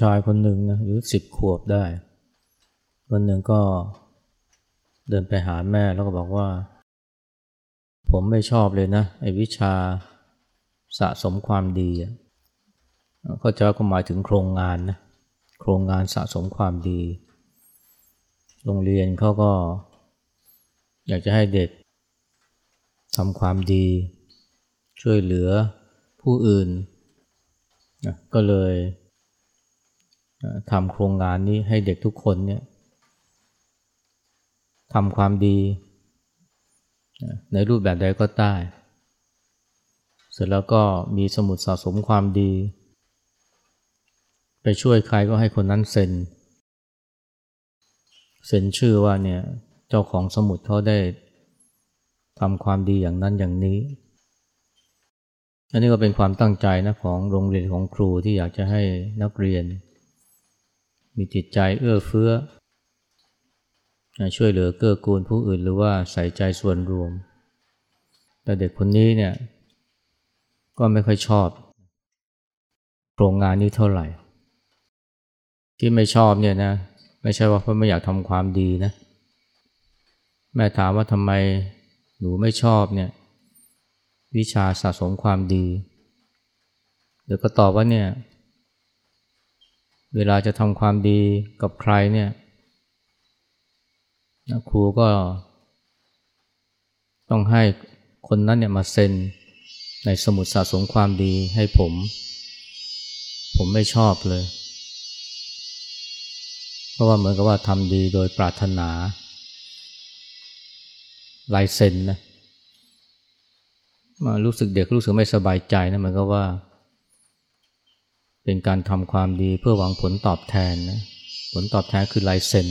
ชายคนหนึ่งนะอายุสิบขวบได้ วันหนึ่งก็เดินไปหาแม่แล้วก็บอกว่า ผมไม่ชอบเลยนะ ไอ้วิชาสะสมความดีเขาจะก็หมายถึงโครงงานนะโครงงานสะสมความดี โรงเรียนเขาก็ อยากจะให้เด็กทำความดี ช่วยเหลือผู้อื่นนะก็เลย ทำโครงงานนี้ให้เด็กทุกคนเนี่ยทำความดี ในรูปแบบใดก็ได้เสร็จแล้วก็มีสมุดสะสมความดี ไปช่วยใครก็ให้คนนั้นเซ็น เซ็นชื่อว่าเนี่ยเจ้าของสมุดเขาได้ทำความดีอย่างนั้นอย่างนี้ อันนี้ก็เป็นความตั้งใจนะของโรงเรียนของครูที่อยากจะให้นักเรียน มีจิตใจเอื้อเฟื้อ ช่วยเหลือเกื้อกูลผู้อื่นหรือว่าใส่ใจส่วนรวม แต่เด็กคนนี้เนี่ยก็ไม่ค่อยชอบโครงงานนี้เท่าไหร่ ที่ไม่ชอบเนี่ยนะไม่ใช่ว่าเพราะไม่อยากทำความดีนะ แม่ถามว่าทำไมหนูไม่ชอบเนี่ยวิชาสะสมความดี เดี๋ยวก็ตอบว่าเนี่ย เวลาจะทำความดีกับใครเนี่ยครูก็ต้องให้คนนั้นเนี่ยมาเซ็นในสมุดสะสมความดีให้ผม ผมไม่ชอบเลย เพราะว่าเหมือนกับว่าทำดีโดยปรารถนาลายเซ็นนะมารู้สึกเด็กรู้สึกไม่สบายใจนะเหมือนกับว่า เป็นการทำความดีเพื่อหวังผลตอบแทนนะผลตอบแทนคือลายเซ็น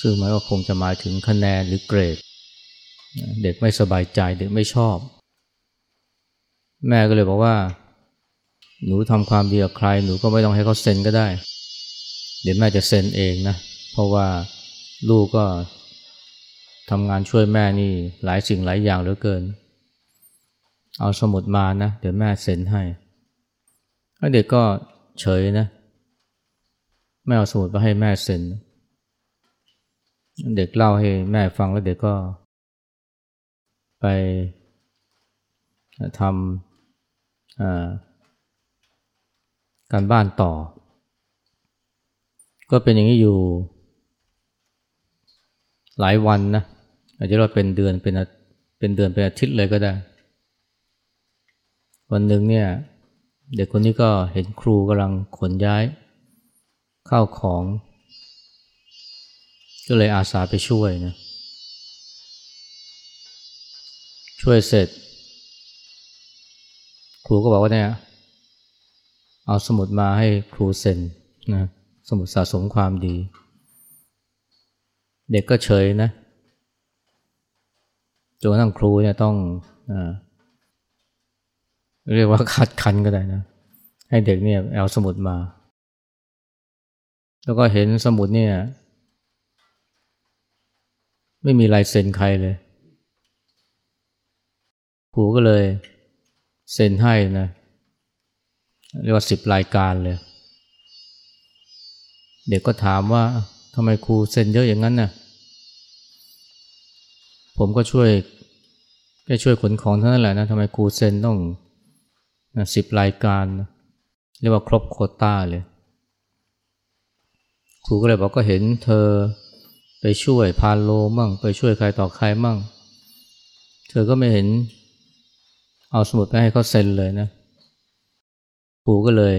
ซึ่งหมันก็คงจะหมายถึงคะแนนหรือเกรด เด็กไม่สบายใจเด็กไม่ชอบ แม่ก็เลยบอกว่า หนูทำความดีกับใครหนูก็ไม่ต้องให้เขาเซ็นก็ได้ เดี๋ยวแม่จะเซ็นเองนะเพราะว่าลูกก็ทำงานช่วยแม่นี่หลายสิ่งหลายอย่างเหลือเกิน เอาสมุดมานะ เดี๋ยวแม่เซ็นให้ เด็กก็เฉยนะไม่เอาสมุดมาให้แม่เซ็นเด็กเล่าให้แม่ฟังแล้วเด็กก็ ไปทำการบ้านต่อ ก็เป็นอย่างนี้อยู่ หลายวันนะอาจจะเราเป็นเดือนเป็นเป็นเดือนเป็นอาทิตย์เลยก็ได้ วันหนึ่งเนี่ย เด็กคนนี้ก็เห็นครูกำลังขนย้ายข้าวของ ก็เลยอาสาไปช่วยนะ ช่วยเสร็จ ครูก็บอกว่าเนี่ย เอาสมุดมาให้ครูเซ็นนะสมุดสะสมความดี เด็กก็เฉยนะจนกระทั่งครูเนี่ยต้องอ เรียกว่าคัดคันก็ได้นะ ให้เด็กเนี่ยเอาสมุดมา แล้วก็เห็นสมุดเนี่ย ไม่มีลายเซ็นใครเลยครูก็เลยเซ็นให้นะเรียกว่าสิบรายการเลย เด็กก็ถามว่าทำไมครูเซ็นเยอะอย่างนั้นน่ะผมก็ช่วยแค่ช่วยขนของเท่านั้นแหละนะทำไมครูเซ็นต้อง สิบรายการเรียกว่าครบโคต้าเลยครูก็เลยบอกก็เห็นเธอไปช่วยพาโลมั่ง ไปช่วยใครต่อใครมั่ง เธอก็ไม่เห็นเอาสมุดไปให้เขาเซ็นเลยนะครูก็เลย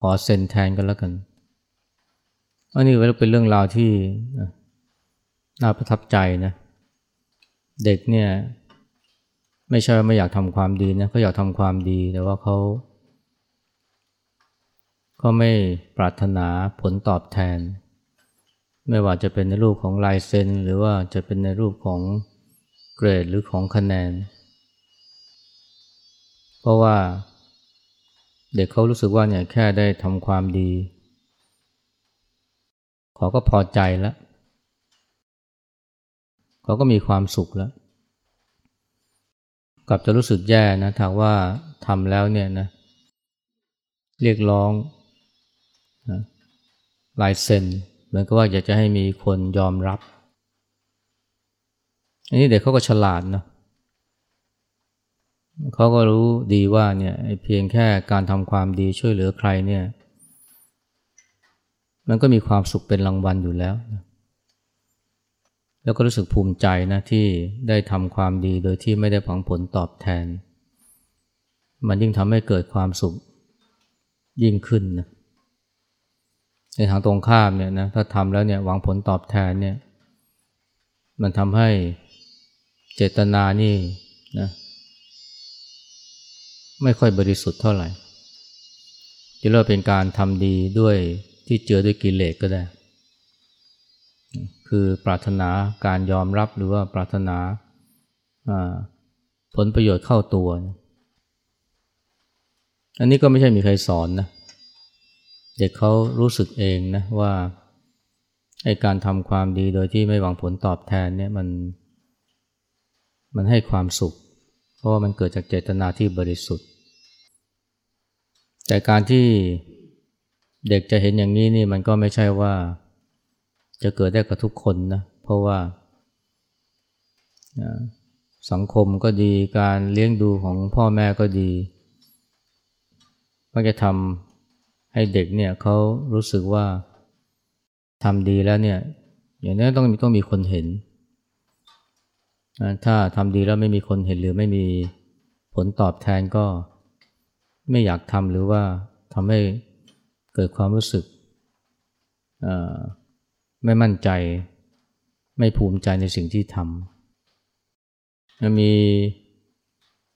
ขอเซ็นแทนกันแล้วกันอันนี้เป็นเรื่องราวที่น่าประทับใจนะ เด็กเนี่ย ไม่ใช่ไม่อยากทำความดีนะเขาอยากทำความดีแต่ว่าเขาเขาไม่ปรารถนาผลตอบแทน ไม่ว่าจะเป็นในรูปของลายเซ็น หรือว่าจะเป็นในรูปของเกรดหรือของคะแนน เพราะว่าเด็กเขารู้สึกว่าเนี่ยแค่ได้ทำความดี เขาก็พอใจแล้ว เขาก็มีความสุขแล้ว กลับจะรู้สึกแย่นะถ้าว่าทำแล้วเนี่ยนะเรียกร้องนะลายเซ็นเหมือนกับว่าอยากจะให้มีคนยอมรับ อันนี้เด็กเขาก็ฉลาดนะเขาก็รู้ดีว่าเนี่ยเพียงแค่การทำความดีช่วยเหลือใครเนี่ย มันก็มีความสุขเป็นรางวัลอยู่แล้วนะ แล้วก็รู้สึกภูมิใจนะที่ได้ทำความดีโดยที่ไม่ได้ผังผลตอบแทน มันยิ่งทำให้เกิดความสุขยิ่งขึ้นนะในทางตรงข้ามเนี่ยนะถ้าทำแล้วเนี่ยหวังผลตอบแทนเนี่ยมันทำให้เจตนานี่นะไม่ค่อยบริสุทธิ์เท่าไหร่จะเรียกเป็นการทำดีด้วยที่เจือด้วยกิเลสก็ได้ คือปรารถนาการยอมรับหรือว่าปรารถนาผลประโยชน์เข้าตัว อันนี้ก็ไม่ใช่มีใครสอนนะ เด็กเขารู้สึกเองนะว่าไอการทำความดีโดยที่ไม่หวังผลตอบแทนเนี่ยมัน มันให้ความสุข เพราะว่ามันเกิดจากเจตนาที่บริสุทธิ์ แต่การที่เด็กจะเห็นอย่างนี้นี่มันก็ไม่ใช่ว่า จะเกิดได้กับทุกคนนะเพราะว่าสังคมก็ดีการเลี้ยงดูของพ่อแม่ก็ดีก็จะทำให้เด็กเนี่ยเขารู้สึกว่าทำดีแล้วเนี่ยอย่างนี้ต้องต้องมีคนเห็น ถ้าทำดีแล้วไม่มีคนเห็นหรือไม่มีผลตอบแทนก็ไม่อยากทำหรือว่าทำให้เกิดความรู้สึก ไม่มั่นใจ ไม่ภูมิใจในสิ่งที่ทำมี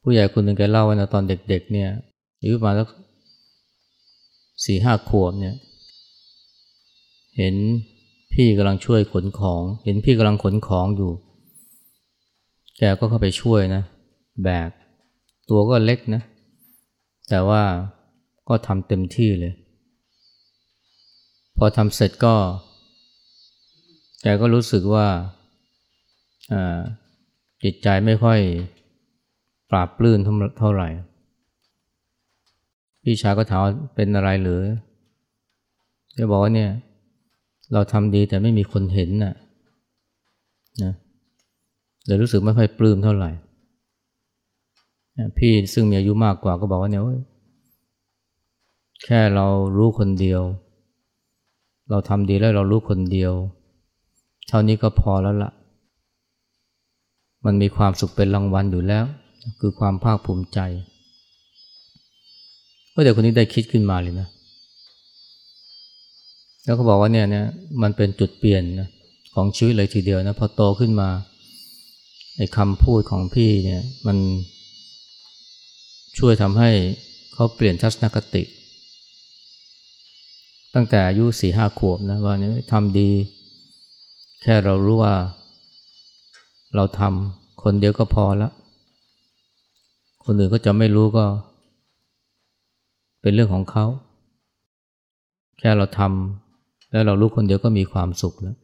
ผู้ใหญ่คนหนึ่งแกเล่าว่านะตอนเด็กๆเนี่ยอายุประมาณสักสี่ห้าขวบเนี่ย เห็นพี่กำลังช่วยขนของ เห็นพี่กำลังขนของอยู่ แกก็เข้าไปช่วยนะ แบก ตัวก็เล็กนะ แต่ว่าก็ทำเต็มที่เลย พอทำเสร็จก็ แกก็รู้สึกว่าจิตใจไม่ค่อยปราบปลื้นเท่าไหร่ พี่ชายก็ถามเป็นอะไรหรือแกบอกว่าเนี่ย เราทำดีแต่ไม่มีคนเห็นน่ะนะเลยรู้สึกไม่ค่อยปลื้มเท่าไหร่ พี่ซึ่งมีอายุมากกว่าก็บอกว่าเนี่ยแค่เรารู้คนเดียว เราทำดีแล้วเรารู้คนเดียว เท่านี้ก็พอแล้วละ่ะ มันมีความสุขเป็นรางวัลอยู่แล้ว คือความภาคภูมิใจก็เดี๋ยวคนนี้ได้คิดขึ้นมาเลยนะ แล้วก็บอกว่าเนี่ยเนี่ยมันเป็นจุดเปลี่ยนนะของชีวิตเลยทีเดียวนะพอโตขึ้นมาไอ้คำพูดของพี่เนี่ยมันช่วยทำให้เขาเปลี่ยนทัศนคติ ตั้งแต่อายุสี่ห้าขวบนะว่าเนี่ยทำดี แค่เรารู้ว่า เราทำคนเดียวก็พอล้วคนอื่นก็จะไม่รู้ก็ เป็นเรื่องของเขา แค่เราทำแล้วเรารู้คนเดียวก็มีความสุขแล้ว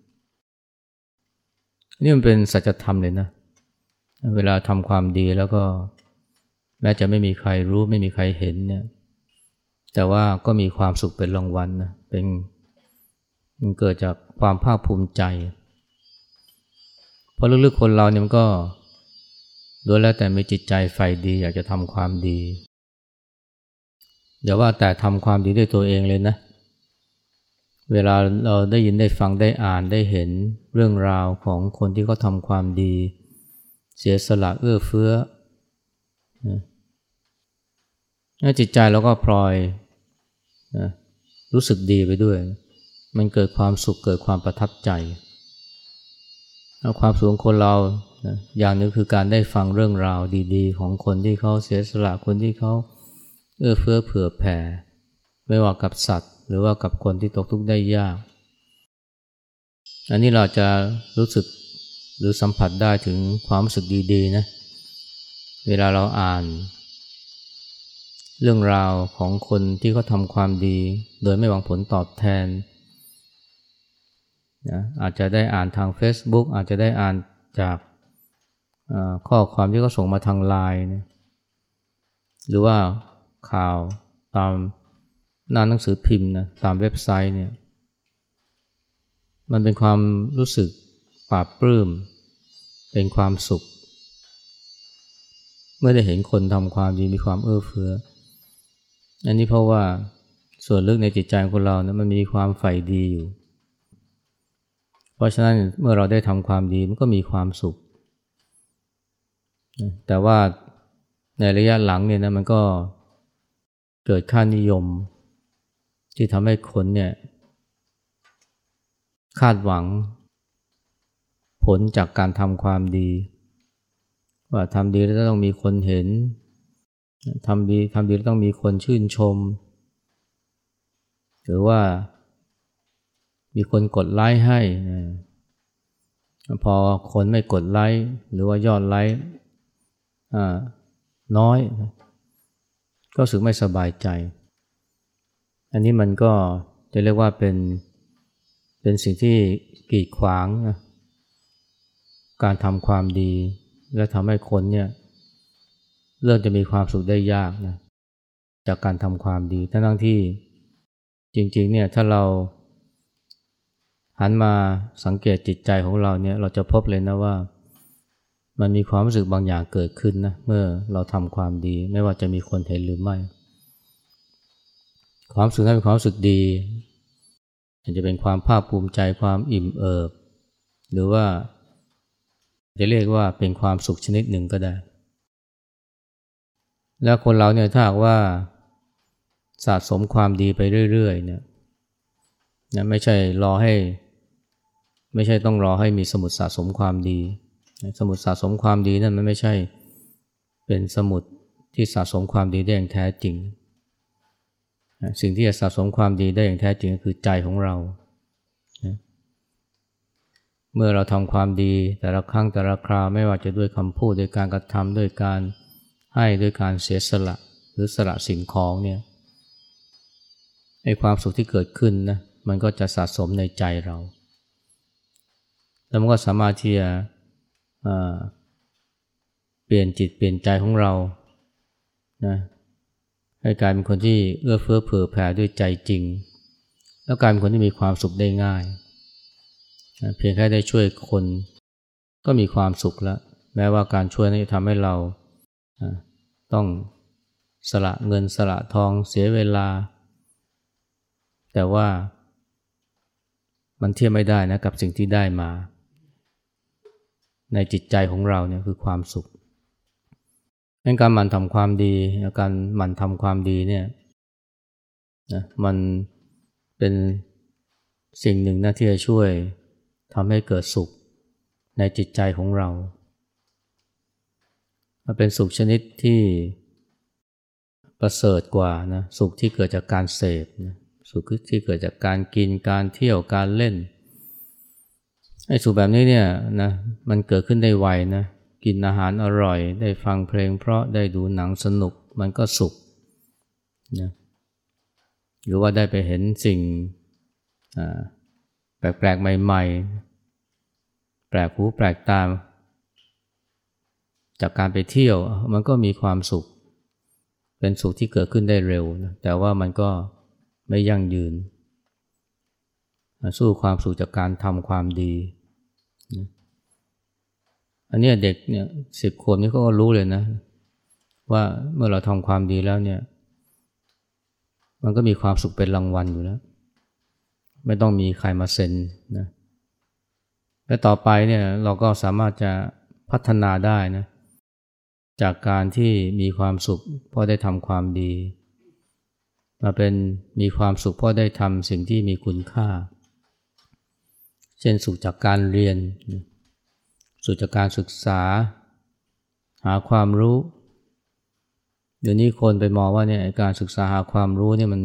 นี่มันเป็นสัจธรรมเลยนะ เวลาทำความดีแล้วก็ แม้จะไม่มีใครรู้ไม่มีใครเห็นเนี่ย แต่ว่าก็มีความสุขเป็นรางวัลนะ เป็นมันเกิดจากความภาคภูมิใจ เพราะลึกๆคนเราเนี่ยมันก็โดยแล้วแต่มีจิตใจใฝ่ดี อยากจะทำความดีอย่าว่าแต่ทำความดีด้วยตัวเองเลยนะ เวลาเราได้ยินได้ฟังได้อ่านได้เห็นเรื่องราวของคนที่เขาทำความดี เสียสละเอื้อเฟื้อนะจิตใจเราก็พลอยนะรู้สึกดีไปด้วย มันเกิดความสุขเกิดความประทับใจ ความสุขของคนเรานะอย่างนึงคือการได้ฟังเรื่องราวดีๆ ของคนที่เขาเสียสละคนที่เขาเอื้อเฟื้อเผื่อแผ่ ไม่ว่ากับสัตว์ หรือว่ากับคนที่ตกทุกข์ได้ยาก อันนี้เราจะรู้สึกหรือสัมผัสได้ถึงความรู้สึกดีๆนะเวลาเราอ่าน เรื่องราวของคนที่เขาทำความดี โดยไม่หวังผลตอบแทน นะอาจจะได้อ่านทาง Facebook อาจจะได้อ่านจากข้อความที่เขาส่งมาทางไลน์นะหรือว่าข่าวตามหน้าหนังสือพิมพ์นะตามเว็บไซต์เนี่ยมันเป็นความรู้สึกปราบปลื้ม เป็นความสุข เมื่อได้เห็นคนทำความดีมีความเอื้อเฟื้อ อันนี้เพราะว่าส่วนลึกในจิตใจของคนเรานะมันมีความใฝ่ดีอยู่ เพราะฉะนั้นเมื่อเราได้ทำความดีมันก็มีความสุข แต่ว่าในระยะหลังเนี่ยนะมันก็เกิดค่านิยม ที่ทำให้คนเนี่ยคาดหวัง ผลจากการทำความดี ว่าทำดีแล้วต้องมีคนเห็นทำดีทำดีแล้วต้องมีคนชื่นชม หรือว่า มีคนกดไลค์ให้ พอคนไม่กดไลค์หรือว่ายอดไลค์น้อย ก็รู้สึกไม่สบายใจ อันนี้มันก็จะเรียกว่าเป็นเป็นสิ่งที่กีดขวางนะการทำความดี และทำให้คนเนี่ยเริ่มจะมีความสุขได้ยากนะจากการทำความดีทั้งทั้งที่จริงๆเนี่ยถ้าเรา หันมาสังเกตจิตใจของเราเนี่ยเราจะพบเลยนะว่า มันมีความรู้สึกบางอย่างเกิดขึ้นนะเมื่อเราทำความดี ไม่ว่าจะมีคนเห็นหรือไม่ ความรู้สึกนั้นเป็นความรู้สึกดีอาจจะเป็นความภาคภูมิใจความอิ่มเอิบ หรือว่าจะเรียกว่าเป็นความสุขชนิดหนึ่งก็ได้ แล้วคนเราเนี่ยถ้าหากว่าสะสมความดีไปเรื่อยๆเนี่ยนะไม่ใช่รอให้ ไม่ใช่ต้องรอให้มีสมุดสะสมความดี สมุดสะสมความดีนั่นมันไม่ใช่เป็นสมุดที่สะสมความดีได้อย่างแท้จริง สิ่งที่จะสะสมความดีได้อย่างแท้จริงก็คือใจของเรา เมื่อเราทำความดีแต่ละครั้งแต่ละคราวไม่ว่าจะด้วยคำพูดด้วยการกระทำด้วยการให้ด้วยการเสียสละหรือสละสิ่งของเนี่ยไอ้ความสุขที่เกิดขึ้นนะมันก็จะสะสมในใจเรา แล้วมันก็สามารถที่จะเปลี่ยนจิตเปลี่ยนใจของเรานะให้กลายเป็นคนที่เอื้อเฟื้อเผื่อแผ่ด้วยใจจริง แล้วกลายเป็นคนที่มีความสุขได้ง่ายเพียงแค่ได้ช่วยคนก็มีความสุขแล้ว แม้ว่าการช่วยนั้นจะทำให้เราต้องสละเงินสละทองเสียเวลา แต่ว่ามันเทียบไม่ได้นะกับสิ่งที่ได้มา ในจิตใจของเราเนี่ยคือความสุขงั้นการหมั่นทำความดีการหมั่นทำความดีเนี่ยนะมันเป็นสิ่งหนึ่งนะที่จะช่วยทำให้เกิดสุขในจิตใจของเรา มันเป็นสุขชนิดที่ประเสริฐกว่านะสุขที่เกิดจากการเสพนะสุขที่เกิดจากการกินการเที่ยวการเล่น ไอ้สุขแบบนี้เนี่ยนะมันเกิดขึ้นได้ไวนะกินอาหารอร่อย ได้ฟังเพลง เพราะได้ดูหนังสนุกมันก็สุขนะหรือว่าได้ไปเห็นสิ่งแปลกๆ ใหม่ๆ แปลกหูแปลกตาจากการไปเที่ยวมันก็มีความสุข เป็นสุขที่เกิดขึ้นได้เร็วนะแต่ว่ามันก็ไม่ยั่งยืน สู้ความสุขจากการทำความดี อันนี้เด็กเนี่ยสิบขวบนี่ก็รู้เลยนะ ว่าเมื่อเราทำความดีแล้วเนี่ย มันก็มีความสุขเป็นรางวัลอยู่แล้ว ไม่ต้องมีใครมาเซ็นนะและต่อไปเนี่ยเราก็สามารถจะพัฒนาได้นะจากการที่มีความสุขเพราะได้ทำความดี มาเป็นมีความสุขเพราะได้ทำสิ่งที่มีคุณค่า เช่นสุขจากการเรียน สุดจากการศึกษา หาความรู้ เดี๋ยวนี้คนไปมองว่าเนี่ยการศึกษาหาความรู้เนี่ยมัน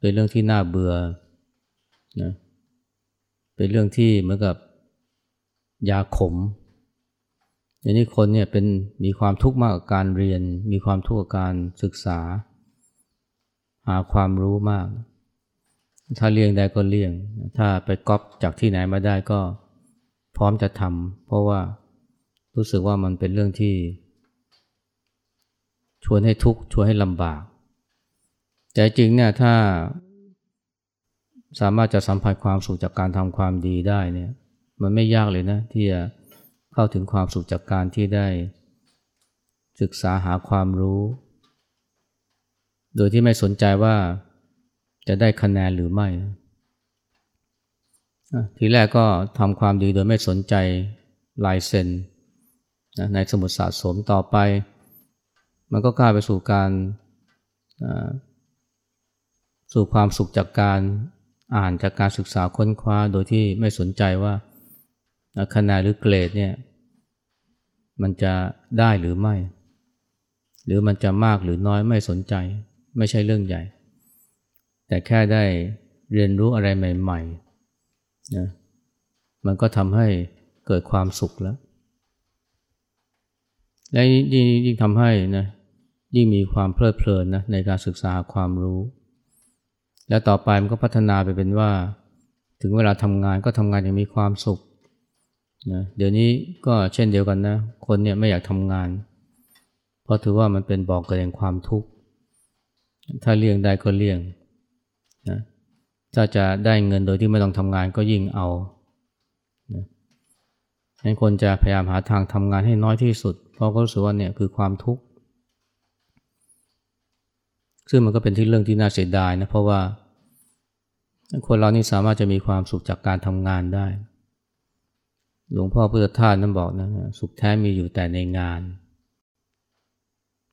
เป็นเรื่องที่น่าเบื่อนะเป็นเรื่องที่เหมือนกับยาขมเดี๋ยวนี้คนเนี่ยเป็นมีความทุกข์มากกับการเรียน มีความทุกข์กับการศึกษา หาความรู้มาก ถ้าเลี่ยงได้ก็เลี่ยง ถ้าไปก๊อปจากที่ไหนมาได้ก็ พร้อมจะทำเพราะว่ารู้สึกว่ามันเป็นเรื่องที่ ชวนให้ทุกข์ชวนให้ลำบาก แต่จริงเนี่ยถ้าสามารถจะสัมผัสความสุขจากการทำความดีได้เนี่ยมันไม่ยากเลยนะที่จะเข้าถึงความสุขจากการที่ได้ ศึกษาหาความรู้ โดยที่ไม่สนใจว่าจะได้คะแนนหรือไม่ ทีแรกก็ทำความดีโดยไม่สนใจลายเซ็นในสมุดสะสมต่อไป มันก็กล้าไปสู่การสู่ความสุขจากการอ่านจากการศึกษาค้นคว้าโดยที่ไม่สนใจว่าคะแนนหรือเกรดเนี่ยมันจะได้หรือไม่ หรือมันจะมากหรือน้อยไม่สนใจ ไม่ใช่เรื่องใหญ่ แต่แค่ได้เรียนรู้อะไรใหม่ ๆ นะมันก็ทำให้เกิดความสุขแล้ว และยิ่งยิ่งทำให้นะยิ่งมีความเพลิดเพลินนะในการศึกษาความรู้ และต่อไปมันก็พัฒนาไปเป็นว่า ถึงเวลาทำงานก็ทำงานอย่างมีความสุขนะเดี๋ยวนี้ก็เช่นเดียวกันนะ คนเนี่ยไม่อยากทำงาน เพราะถือว่ามันเป็นบอกเกิดแห่งความทุกข์ ถ้าเลี่ยงได้ก็เลี่ยง ถ้าจะได้เงินโดยที่ไม่ต้องทำงานก็ยิ่งเอานะให้นคนจะพยายามหาทางทำงานให้น้อยที่สุด เพราะเขารู้สึกว่าเนี่ยคือความทุกข์ ซึ่งมันก็เป็นที่เรื่องที่น่าเสียดายนะ เพราะว่าคนเรานี่สามารถจะมีความสุขจากการทำงานได้ หลวงพ่อพุทธทาสนั้นบอกนะสุขแท้มีอยู่แต่ในงาน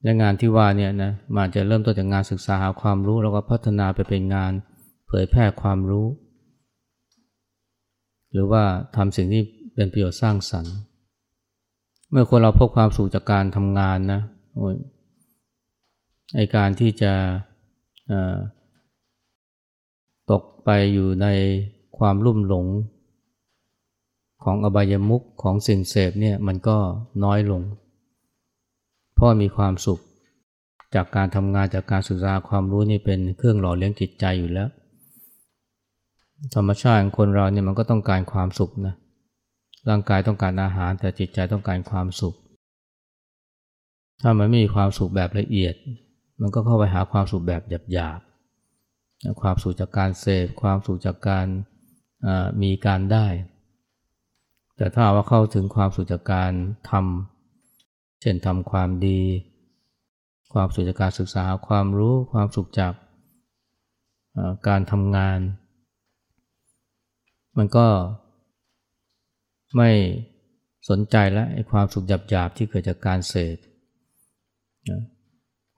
และงานที่ว่าเนี่ยนะมันจะเริ่มต้นจากงานศึกษาหาความรู้แล้วก็พัฒนาไปเป็นงาน เผยแพร่ความรู้ หรือว่าทำสิ่งที่เป็นประโยชน์สร้างสรรค์ เมื่อคนเราพบความสุขจากการทำงานนะโอ้ยไอการที่จะตกไปอยู่ในความลุ่มหลงของอบายมุขของสิ่งเสพเนี่ยมันก็น้อยลง เพราะมีความสุขจากการทำงานจากการศึกษาความรู้นี่เป็นเครื่องหล่อเลี้ยงจิตใจอยู่แล้ว ธรรมชาติของคนเราเนี่ยมันก็ต้องการความสุขนะร่างกายต้องการอาหารแต่จิตใจต้องการความสุข ถ้ามันไม่มีความสุขแบบละเอียด มันก็เข้าไปหาความสุขแบบหยาบๆความสุขจากการเสพความสุขจากการมีการได้ แต่ถ้าว่าเข้าถึงความสุขจากการทำเช่นทำความดี ความสุขจากการศึกษาความรู้ ความสุขจากการทำงาน มันก็ไม่สนใจแล้วไอ้ความสุขหยาบๆที่เกิดจากการเสพ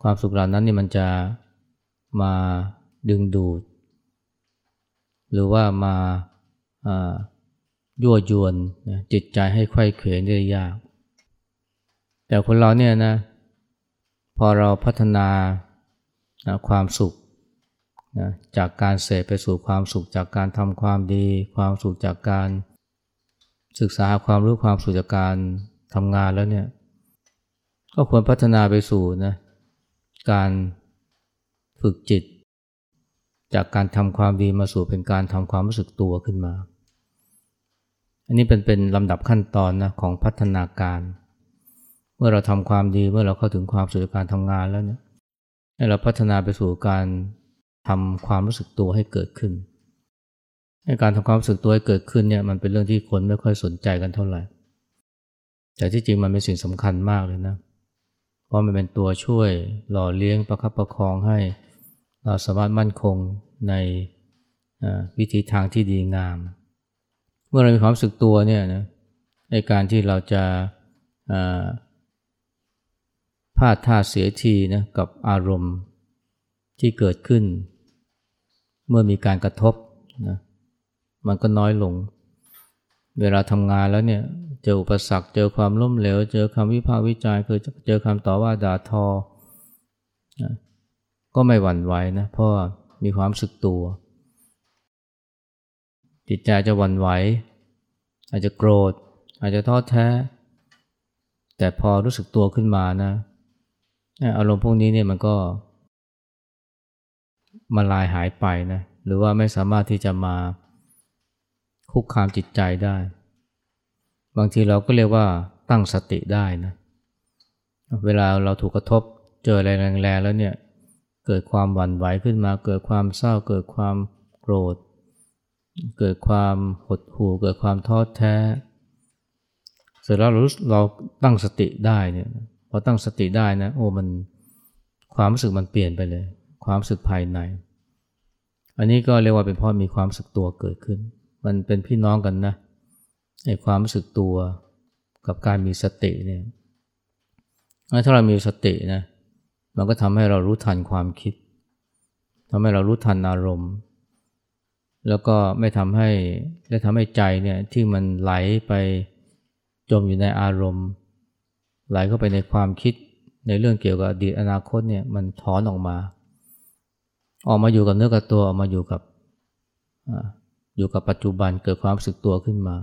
ความสุขเหล่านั้นนี่มันจะมาดึงดูด หรือว่ามายั่วยวนนะจิตใจให้ไข้เขวได้ยาก แต่คนเราเนี่ยนะ พอเราพัฒนานะความสุข นะจากการเสพไปสู่ความสุขจากการทำความดี ความสุขจากการศึกษาความรู้ความสุขจากการทำงานแล้วเนี่ยก็ควรพัฒนาไปสู่นะการฝึกจิต จากการทำความดีมาสู่เป็นการทำความรู้สึกตัวขึ้นมา อันนี้เป็นเป็นลำดับขั้นตอนนะของพัฒนาการ เมื่อเราทำความดีเมื่อเราเข้าถึงความสุขการทำงานแล้วเนี่ยให้เราพัฒนาไปสู่การ ทำความรู้สึกตัวให้เกิดขึ้นการทำความรู้สึกตัวให้เกิดขึ้นเนี่ยมันเป็นเรื่องที่คนไม่ค่อยสนใจกันเท่าไหร่ แต่ที่จริงมันเป็นสิ่งสำคัญมากเลยนะ เพราะมันเป็นตัวช่วยหล่อเลี้ยงประคับประคองให้เราสามารถมั่นคงในวิธีทางที่ดีงาม เมื่อเรามีความรู้สึกตัวเนี่ยนะในการที่เราจะพลาดท่าเสียทีนะกับอารมณ์ที่เกิดขึ้น เมื่อมีการกระทบนะมันก็น้อยลง เวลาทำงานแล้วเนี่ยเจออุปสรรคเจอความล้มเหลว เจอคำวิพากษ์วิจารณ์คือเจอคำต่อว่าด่าทอนะก็ไม่หวั่นไหวนะเพราะมีความสึกตัว จิตใจจะหวั่นไหว อาจจะโกรธ อาจจะท้อแท้ แต่พอรู้สึกตัวขึ้นมานะอารมณ์พวกนี้เนี่ยมันก็ มาลายหายไปนะหรือว่าไม่สามารถที่จะมาคุกคามจิตใจได้ บางทีเราก็เรียกว่าตั้งสติได้นะเวลาเราถูกกระทบเจออะไรแรงๆแล้วเนี่ยเกิดความหวั่นไหวขึ้นมา เกิดความเศร้า เกิดความโกรธ เกิดความหดหู่เกิดความท้อแท้ เสร็จแล้วเราเราตั้งสติได้เนี่ยพอตั้งสติได้นะโอ้มันความรู้สึกมันเปลี่ยนไปเลย ความสึกภายใน อันนี้ก็เรียกว่าเป็นเพราะมีความสึกตัวเกิดขึ้น มันเป็นพี่น้องกันนะไอ้ความสึกตัวกับการมีสติเนี่ยถ้าเรามีสตินะมันก็ทำให้เรารู้ทันความคิดทำให้เรารู้ทันอารมณ์ แล้วก็ไม่ทำให้ได้ทำให้ใจเนี่ยที่มันไหลไปจมอยู่ในอารมณ์ ไหลเข้าไปในความคิดในเรื่องเกี่ยวกับอดีตอนาคตเนี่ยมันถอนออกมา ออกมาอยู่กับเนื้อกับตัวออกมาอยู่กับอยู่กับปัจจุบันเกิดความรู้สึกตัวขึ้นมา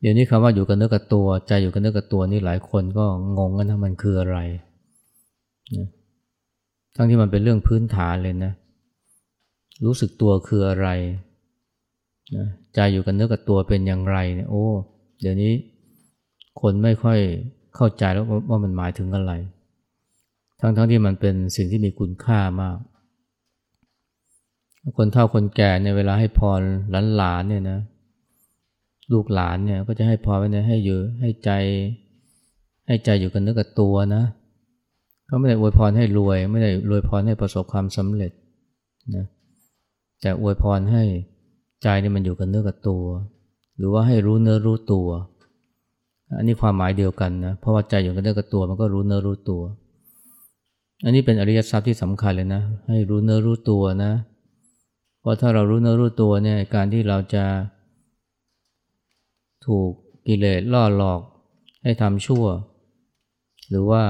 เดี๋ยวนี้คำว่าอยู่กับเนื้อกับตัว ใจอยู่กับเนื้อกับตัวนี่หลายคนก็งงกันนะมันคืออะไรนะทั้งที่มันเป็นเรื่องพื้นฐานเลยนะ รู้สึกตัวคืออะไรนะใจอยู่กับเนื้อกับตัวเป็นอย่างไรเนี่ยโอ้ เดี๋ยวนี้คนไม่ค่อยเข้าใจแล้วว่ามันหมายถึงอะไร ทั้งๆทที่มันเป็นสิ่งที่มีคุณค่ามาก คนเฒ่าคนแก่เนี่ยเวลาให้พรหลานๆเนี่ยนะลูกหลานเนี่ยก็จะให้พรไว้เนี่ยให้อยู่ให้ใจ ให้ใจอยู่กับเนื้อกับตัวนะเขาไม่ได้อวยพรให้รวย ไม่ได้อวยพรให้ประสบความสำเร็จนะแต่อวยพรให้ใจเนี่ยมันอยู่กับเนื้อกับตัว หรือว่าให้รู้เนื้อรู้ตัว อันนี้ความหมายเดียวกันนะเพราะว่าใจอยู่กับเนื้อกับตัว มันก็รู้เนื้อรู้ตัว อันนี้เป็นอริยทรัพย์ที่สำคัญเลยนะ ให้รู้เนื้อรู้ตัวนะ เพราะถ้าเรารู้เนื้อรู้ตัวเนี่ยการที่เราจะ ถูกกิเลสล่อหลอกให้ทำชั่ว หรือว่า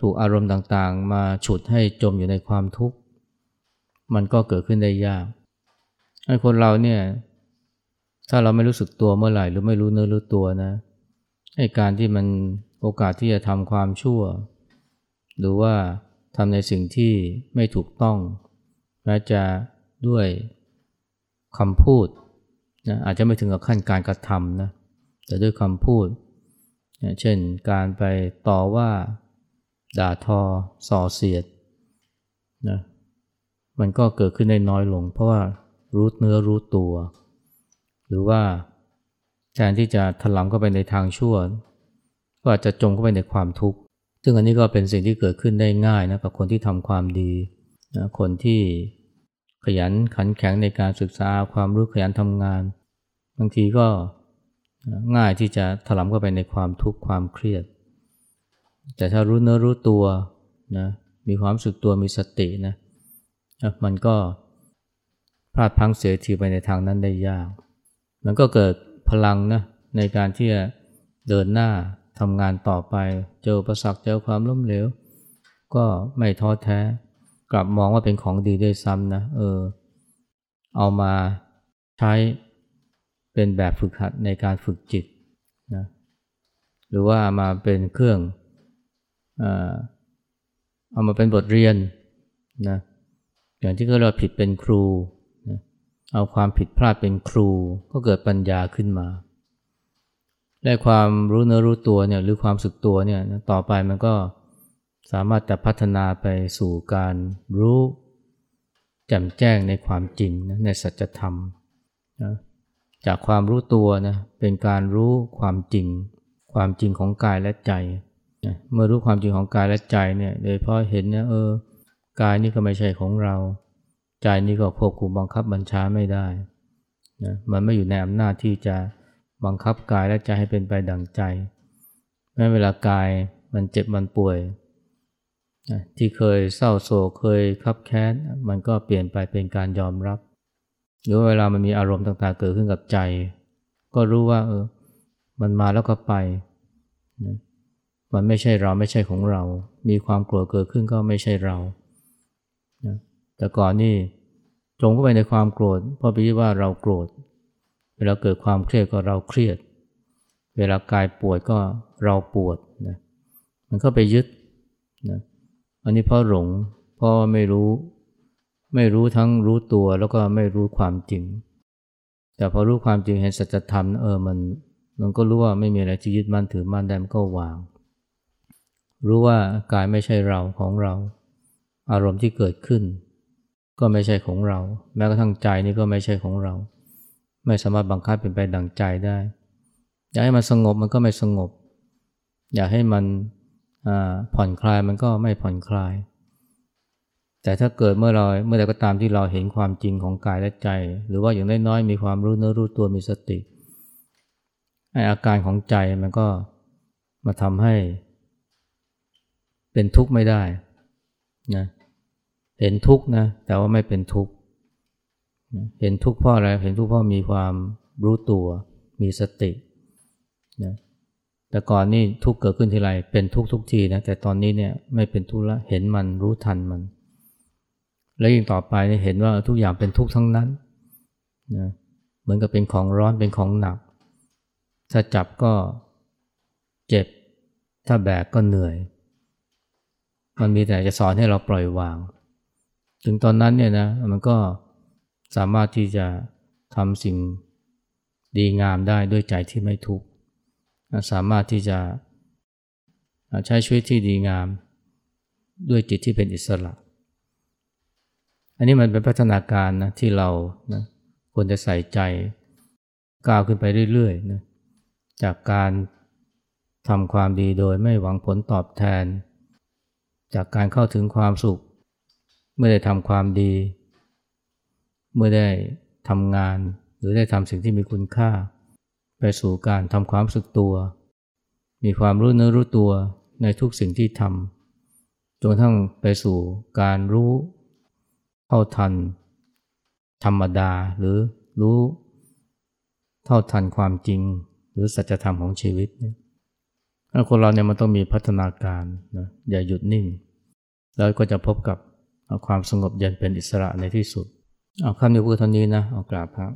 ถูกอารมณ์ต่างๆ มาฉุดให้จมอยู่ในความทุกข์ มันก็เกิดขึ้นได้ยากไอ้คนเราเนี่ย ถ้าเราไม่รู้สึกตัวเมื่อไหร่ หรือไม่รู้เนื้อรู้ตัวนะไอ้การที่มันโอกาสที่จะทำความชั่ว หรือว่าทำในสิ่งที่ไม่ถูกต้องแม้จะด้วยคำพูดนะอาจจะไม่ถึงกับขั้นการกระทำนะแต่ด้วยคำพูดเช่นการไปต่อว่าด่าทอส่อเสียดนะมันก็เกิดขึ้นได้น้อยลง เพราะว่ารู้เนื้อรู้ตัว หรือว่าแทนที่จะถลำเข้าไปในทางชั่ว ก็อาจจะจมเข้าไปในความทุกข์ ซึ่งอันนี้ก็เป็นสิ่งที่เกิดขึ้นได้ง่ายนะกับคนที่ทำความดีนะคนที่ขยันขันแข็งในการศึกษาความรู้ขยันทำงาน บางทีก็ง่ายที่จะถลำเข้าไปในความทุกข์ความเครียด แต่ถ้ารู้เนื้อรู้ตัวนะมีความสึกตัวมีสตินะมันก็พลาดพังเสียทีไปในทางนั้นได้ยาก มันก็เกิดพลังนะในการที่จะเดินหน้า ทำงานต่อไป เจอประสักเจอความล้มเหลว ก็ไม่ท้อแท้ กลับมองว่าเป็นของดีด้วยซ้ำนะเออ เอามาใช้เป็นแบบฝึกหัดในการฝึกจิตนะหรือว่ามาเป็นเครื่องเอามาเป็นบทเรียนนะอย่างที่เขาเรียกผิดเป็นครูนะเอาความผิดพลาดเป็นครูก็เกิดปัญญาขึ้นมา ได้ความรู้เนื้อรู้ตัวเนี่ยหรือความสึกตัวเนี่ยต่อไปมันก็สามารถจะพัฒนาไปสู่การรู้แจ่มแจ้งในความจริงนะในสัจธรรมนะจากความรู้ตัวนะเป็นการรู้ความจริง ความจริงของกายและใจเมื่อรู้ความจริงของกายและใจเนี่ยโดยเพราะเห็นนี่ยเออกายนี่ก็ไม่ใช่ของเรา ใจนี่ก็ควบคุมบังคับบัญชาไม่ได้นะมันไม่อยู่ในอำนาจที่จะ บังคับกายและใจให้เป็นไปดังใจ แม้เวลากายมันเจ็บมันป่วย ที่เคยเศร้าโศกเคยคับแค้น มันก็เปลี่ยนไปเป็นการยอมรับ หรือเวลามันมีอารมณ์ต่างๆเกิดขึ้นกับใจ ก็รู้ว่าเออ มันมาแล้วก็ไป มันไม่ใช่เราไม่ใช่ของเรา มีความโกรธเกิดขึ้นก็ไม่ใช่เรา แต่ก่อนนี่จงเข้าไปในความโกรธเพราะไปคิดว่าเราโกรธ เวลาเกิดความเครียดก็เราเครียด เวลากายปวดก็เราปวดนะมันก็ไปยึดนะอันนี้เพราะหลงเพราะไม่รู้ไม่รู้ทั้งรู้ตัวแล้วก็ไม่รู้ความจริง แต่พอรู้ความจริงเห็นสัจธรรมเออมันมันก็รู้ว่าไม่มีอะไรที่ยึดมั่นถือมั่นได้มันก็วาง รู้ว่ากายไม่ใช่เราของเรา อารมณ์ที่เกิดขึ้น ก็ไม่ใช่ของเรา แม้กระทั่งใจนี่ก็ไม่ใช่ของเรา ไม่สามารถบังคับเป็นไปดังใจได้ อยากให้มันสงบมันก็ไม่สงบ อยากให้มันผ่อนคลายมันก็ไม่ผ่อนคลาย แต่ถ้าเกิดเมื่อเราเมื่อใดก็ตามที่เราเห็นความจริงของกายและใจ หรือว่าอย่างน้อยๆมีความรู้เนื้อรู้ตัวมีสติอาการของใจมันก็มาทำให้ เป็นทุกข์ไม่ได้นะเห็นทุกข์นะแต่ว่าไม่เป็นทุกข์ เห็นทุกข์เพราะอะไร เห็นทุกข์เพราะมีความรู้ตัว มีสตินะแต่ก่อนนี่ทุกข์เกิดขึ้นทีไรเป็นทุกทุกทีนะแต่ตอนนี้เนี่ยไม่เป็นทุกข์ละเห็นมันรู้ทันมัน แล้วยิ่งต่อไปนี่เห็นว่าทุกอย่างเป็นทุกข์ทั้งนั้นนะเหมือนกับเป็นของร้อนเป็นของหนัก ถ้าจับก็เจ็บ ถ้าแบกก็เหนื่อย มันมีแต่จะสอนให้เราปล่อยวาง ถึงตอนนั้นเนี่ยนะมันก็ สามารถที่จะทำสิ่งดีงามได้ด้วยใจที่ไม่ทุกข์สามารถที่จะใช้ชีวิตที่ดีงาม ด้วยจิตที่เป็นอิสระ อันนี้มันเป็นพัฒนาการนะที่เรานะควรจะใส่ใจก้าวขึ้นไปเรื่อยๆนะจากการทำความดีโดยไม่หวังผลตอบแทน จากการเข้าถึงความสุขเมื่อได้ทำความดี เมื่อได้ทำงาน หรือได้ทำสิ่งที่มีคุณค่า ไปสู่การทำความสึกตัว มีความรู้เนื้อรู้ตัวในทุกสิ่งที่ทำจนทั้งไปสู่การรู้เท่าทัน ธรรมดาหรือรู้เท่าทันความจริง หรือสัจธรรมของชีวิตเนี่ยคนเราเนี่ยมันต้องมีพัฒนาการนะอย่าหยุดนิ่ง แล้วก็จะพบกับความสงบเย็นเป็นอิสระในที่สุด เอาคำนี้พูดเท่านี้นะ เอากราบครับ